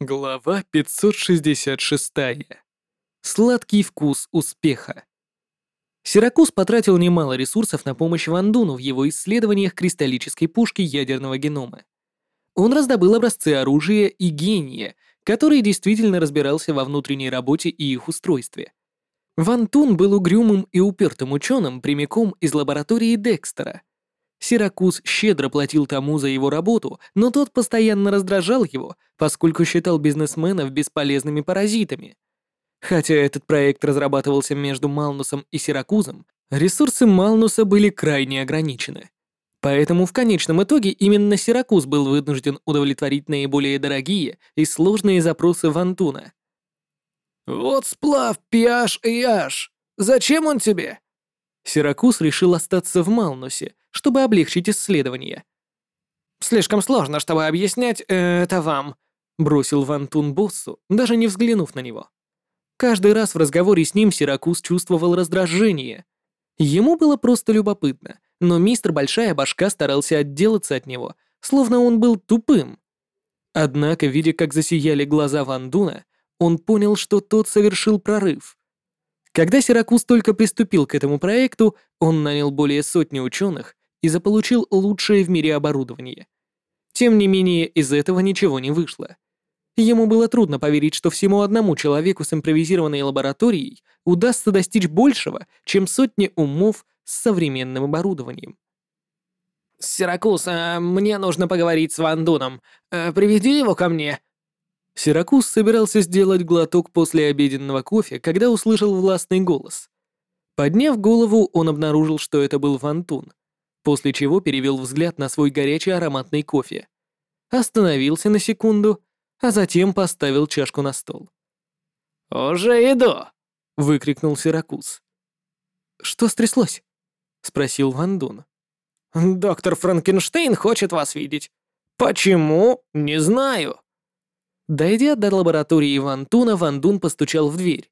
Глава 566. Сладкий вкус успеха. Сиракуз потратил немало ресурсов на помощь Ван Дуну в его исследованиях кристаллической пушки ядерного генома. Он раздобыл образцы оружия и гения, который действительно разбирался во внутренней работе и их устройстве. Ван Тун был угрюмым и упертым ученым прямиком из лаборатории Декстера — Сиракуз щедро платил тому за его работу, но тот постоянно раздражал его, поскольку считал бизнесменов бесполезными паразитами. Хотя этот проект разрабатывался между Малнусом и Сиракузом, ресурсы Малнуса были крайне ограничены. Поэтому в конечном итоге именно Сиракуз был вынужден удовлетворить наиболее дорогие и сложные запросы Вантуна. «Вот сплав PH и H. Зачем он тебе?» Сиракуз решил остаться в Малнусе, чтобы облегчить исследование. «Слишком сложно, чтобы объяснять это вам», — бросил Ван Тун боссу, даже не взглянув на него. Каждый раз в разговоре с ним Сиракуз чувствовал раздражение. Ему было просто любопытно, но мистер Большая Башка старался отделаться от него, словно он был тупым. Однако, видя, как засияли глаза Ван Дуна, он понял, что тот совершил прорыв. Когда Сиракуз только приступил к этому проекту, он нанял более сотни ученых и заполучил лучшее в мире оборудование. Тем не менее, из этого ничего не вышло. Ему было трудно поверить, что всему одному человеку с импровизированной лабораторией удастся достичь большего, чем сотни умов с современным оборудованием. «Сиракус, а мне нужно поговорить с Ван Дуном. А, приведи его ко мне». Сиракус собирался сделать глоток после обеденного кофе, когда услышал властный голос. Подняв голову, он обнаружил, что это был Ван Тун, после чего перевел взгляд на свой горячий ароматный кофе. Остановился на секунду, а затем поставил чашку на стол. «Уже иду!» — выкрикнул Сиракуз. «Что стряслось?» — спросил Ван Дун. «Доктор Франкенштейн хочет вас видеть. Почему? Не знаю». Дойдя до лаборатории Ван Туна, Ван Дун постучал в дверь.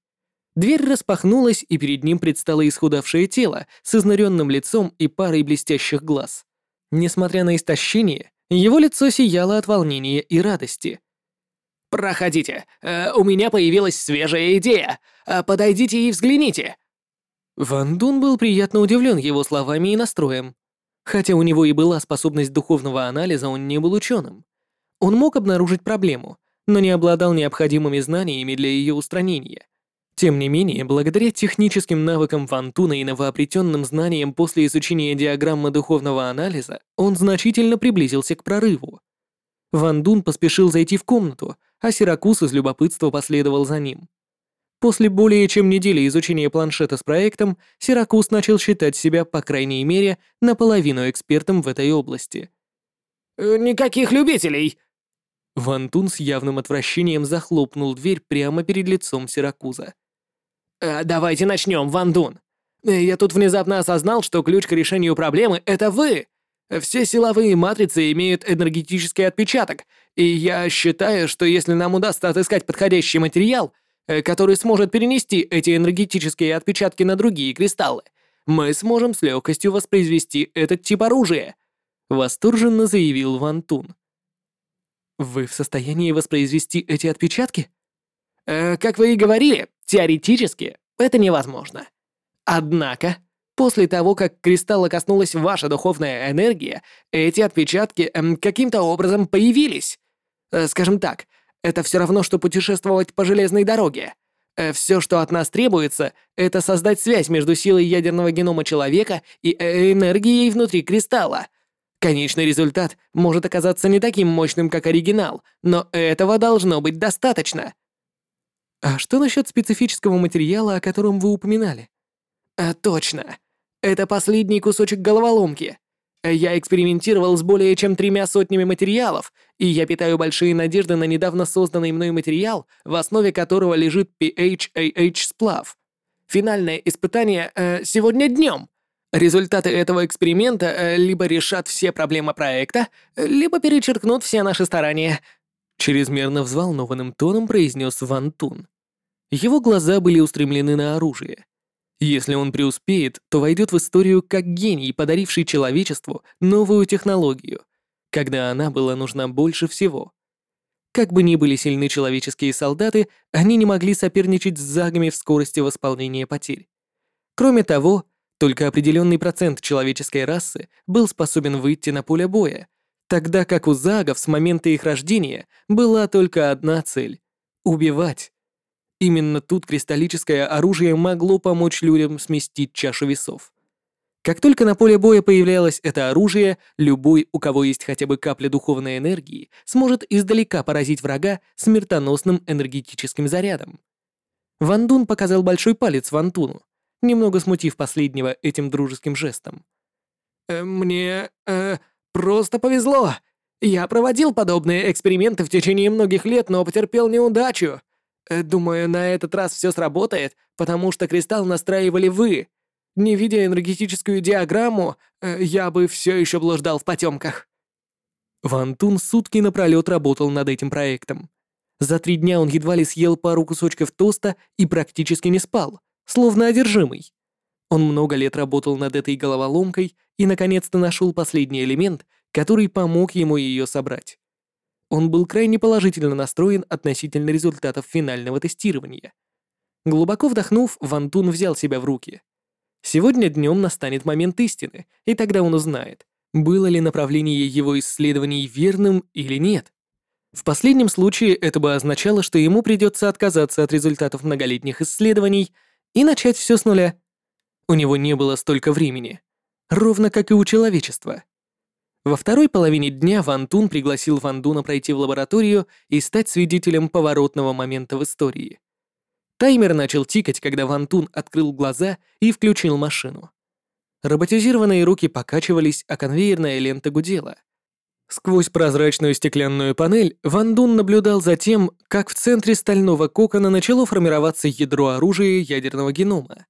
Дверь распахнулась, и перед ним предстало исхудавшее тело с изнуренным лицом и парой блестящих глаз. Несмотря на истощение, его лицо сияло от волнения и радости. «Проходите, э, у меня появилась свежая идея. Э, подойдите и взгляните». Ван Дун был приятно удивлен его словами и настроем. Хотя у него и была способность духовного анализа, он не был ученым. Он мог обнаружить проблему, но не обладал необходимыми знаниями для ее устранения. Тем не менее, благодаря техническим навыкам Фантуна и новообретенным знаниям после изучения диаграммы духовного анализа, он значительно приблизился к прорыву. Ван Дун поспешил зайти в комнату, а Сиракус из любопытства последовал за ним. После более чем недели изучения планшета с проектом, Сиракус начал считать себя, по крайней мере, наполовину экспертом в этой области. «Э, «Никаких любителей!» Ван Тун с явным отвращением захлопнул дверь прямо перед лицом Сиракуза. Э, «Давайте начнем, Ван Дун. Э, я тут внезапно осознал, что ключ к решению проблемы — это вы. Все силовые матрицы имеют энергетический отпечаток, и я считаю, что если нам удастся отыскать подходящий материал, э, который сможет перенести эти энергетические отпечатки на другие кристаллы, мы сможем с легкостью воспроизвести этот тип оружия», — восторженно заявил Ван Тун. «Вы в состоянии воспроизвести эти отпечатки?» Э, «Как вы и говорили, Теоретически это невозможно. Однако, после того, как кристалла коснулась ваша духовная энергия, эти отпечатки эм, каким-то образом появились. Э, скажем так, это все равно, что путешествовать по железной дороге. Э, все, что от нас требуется, это создать связь между силой ядерного генома человека и э, энергией внутри кристалла. Конечный результат может оказаться не таким мощным, как оригинал, но этого должно быть достаточно. А что насчет специфического материала, о котором вы упоминали? А, точно. Это последний кусочек головоломки. Я экспериментировал с более чем тремя сотнями материалов, и я питаю большие надежды на недавно созданный мной материал, в основе которого лежит PHAH-сплав. Финальное испытание э, сегодня днем. Результаты этого эксперимента э, либо решат все проблемы проекта, либо перечеркнут все наши старания. Чрезмерно взволнованным тоном произнес Ван Тун. Его глаза были устремлены на оружие. Если он преуспеет, то войдет в историю как гений, подаривший человечеству новую технологию, когда она была нужна больше всего. Как бы ни были сильны человеческие солдаты, они не могли соперничать с загами в скорости восполнения потерь. Кроме того, только определенный процент человеческой расы был способен выйти на поле боя, тогда как у загов с момента их рождения была только одна цель — убивать. Именно тут кристаллическое оружие могло помочь людям сместить чашу весов. Как только на поле боя появлялось это оружие, любой, у кого есть хотя бы капля духовной энергии, сможет издалека поразить врага смертоносным энергетическим зарядом. Ван Дун показал большой палец Вантуну, немного смутив последнего этим дружеским жестом. «Э, «Мне... Э, просто повезло. Я проводил подобные эксперименты в течение многих лет, но потерпел неудачу. Э, думаю, на этот раз все сработает, потому что кристалл настраивали вы. Не видя энергетическую диаграмму, э, я бы все еще блуждал в потемках. Ван Тун сутки напролет работал над этим проектом. За три дня он едва ли съел пару кусочков тоста и практически не спал, словно одержимый. Он много лет работал над этой головоломкой и наконец-то нашел последний элемент, который помог ему ее собрать. Он был крайне положительно настроен относительно результатов финального тестирования. Глубоко вдохнув, Ван Тун взял себя в руки — Сегодня днем настанет момент истины, и тогда он узнает, было ли направление его исследований верным или нет. В последнем случае это бы означало, что ему придется отказаться от результатов многолетних исследований и начать все с нуля. У него не было столько времени, ровно как и у человечества. Во второй половине дня Ван Тун пригласил Ван Дуна пройти в лабораторию и стать свидетелем поворотного момента в истории. Таймер начал тикать, когда Ван Тун открыл глаза и включил машину. Роботизированные руки покачивались, а конвейерная лента гудела. Сквозь прозрачную стеклянную панель Ван Дун наблюдал за тем, как в центре стального кокона начало формироваться ядро оружия ядерного генома.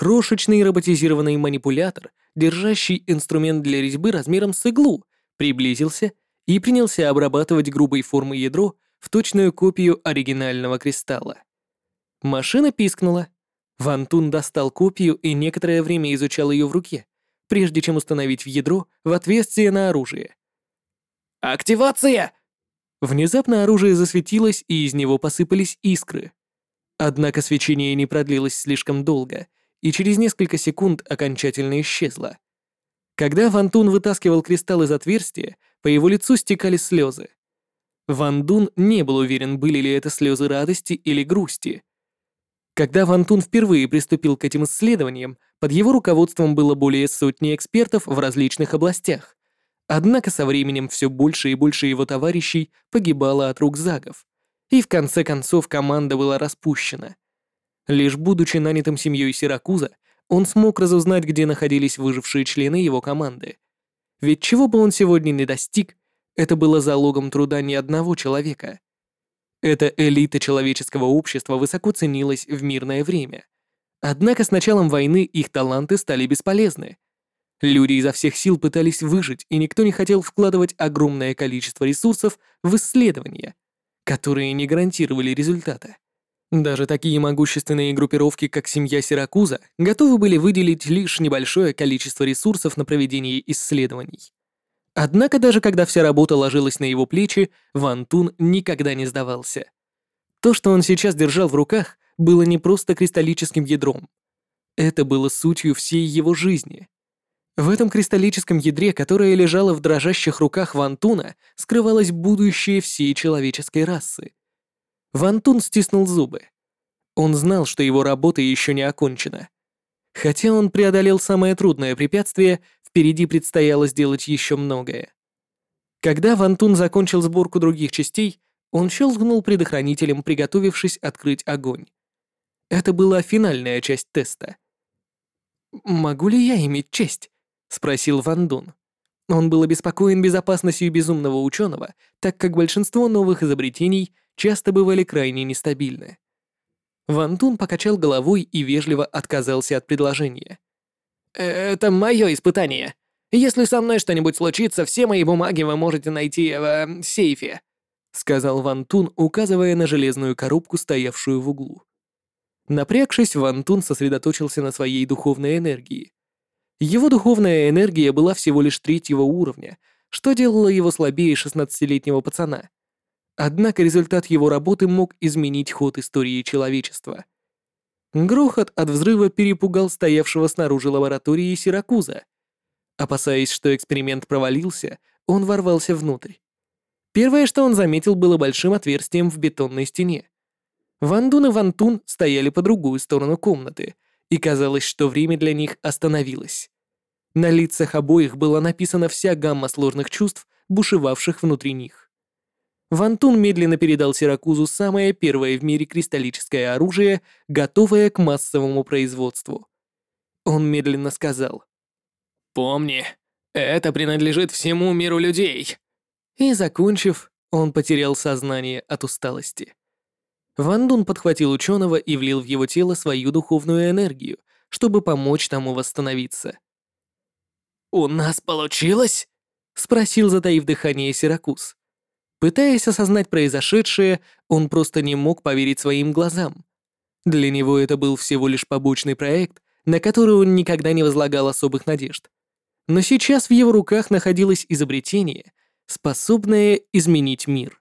Крошечный роботизированный манипулятор, держащий инструмент для резьбы размером с иглу, приблизился и принялся обрабатывать грубой формы ядро в точную копию оригинального кристалла. Машина пискнула. Ван Тун достал копию и некоторое время изучал ее в руке, прежде чем установить в ядро в отверстие на оружие. «Активация!» Внезапно оружие засветилось, и из него посыпались искры. Однако свечение не продлилось слишком долго, и через несколько секунд окончательно исчезло. Когда Ван Тун вытаскивал кристалл из отверстия, по его лицу стекали слезы. Ван Дун не был уверен, были ли это слезы радости или грусти. Когда Ван Тун впервые приступил к этим исследованиям, под его руководством было более сотни экспертов в различных областях. Однако со временем все больше и больше его товарищей погибало от рук загов. И в конце концов команда была распущена. Лишь будучи нанятым семьей Сиракуза, он смог разузнать, где находились выжившие члены его команды. Ведь чего бы он сегодня не достиг, это было залогом труда ни одного человека. Эта элита человеческого общества высоко ценилась в мирное время. Однако с началом войны их таланты стали бесполезны. Люди изо всех сил пытались выжить, и никто не хотел вкладывать огромное количество ресурсов в исследования, которые не гарантировали результата. Даже такие могущественные группировки, как семья Сиракуза, готовы были выделить лишь небольшое количество ресурсов на проведение исследований. Однако даже когда вся работа ложилась на его плечи, Ван Тун никогда не сдавался. То, что он сейчас держал в руках, было не просто кристаллическим ядром. Это было сутью всей его жизни. В этом кристаллическом ядре, которое лежало в дрожащих руках Ван Туна, скрывалось будущее всей человеческой расы. Ван Тун стиснул зубы. Он знал, что его работа еще не окончена. Хотя он преодолел самое трудное препятствие, Впереди предстояло сделать еще многое. Когда Вантун закончил сборку других частей, он щелкнул предохранителем, приготовившись открыть огонь. Это была финальная часть теста. «Могу ли я иметь честь?» — спросил Ван Дун. Он был обеспокоен безопасностью безумного ученого, так как большинство новых изобретений часто бывали крайне нестабильны. Ван Дун покачал головой и вежливо отказался от предложения. «Это мое испытание. Если со мной что-нибудь случится, все мои бумаги вы можете найти в э, сейфе», сказал Ван Тун, указывая на железную коробку, стоявшую в углу. Напрягшись, Ван Тун сосредоточился на своей духовной энергии. Его духовная энергия была всего лишь третьего уровня, что делало его слабее 16-летнего пацана. Однако результат его работы мог изменить ход истории человечества. Грохот от взрыва перепугал стоявшего снаружи лаборатории Сиракуза. Опасаясь, что эксперимент провалился, он ворвался внутрь. Первое, что он заметил, было большим отверстием в бетонной стене. Вандун и Вантун стояли по другую сторону комнаты, и казалось, что время для них остановилось. На лицах обоих была написана вся гамма сложных чувств, бушевавших внутри них. Вантун медленно передал Сиракузу самое первое в мире кристаллическое оружие, готовое к массовому производству. Он медленно сказал. «Помни, это принадлежит всему миру людей». И, закончив, он потерял сознание от усталости. Ван Дун подхватил ученого и влил в его тело свою духовную энергию, чтобы помочь тому восстановиться. «У нас получилось?» — спросил, затаив дыхание Сиракуз. Пытаясь осознать произошедшее, он просто не мог поверить своим глазам. Для него это был всего лишь побочный проект, на который он никогда не возлагал особых надежд. Но сейчас в его руках находилось изобретение, способное изменить мир.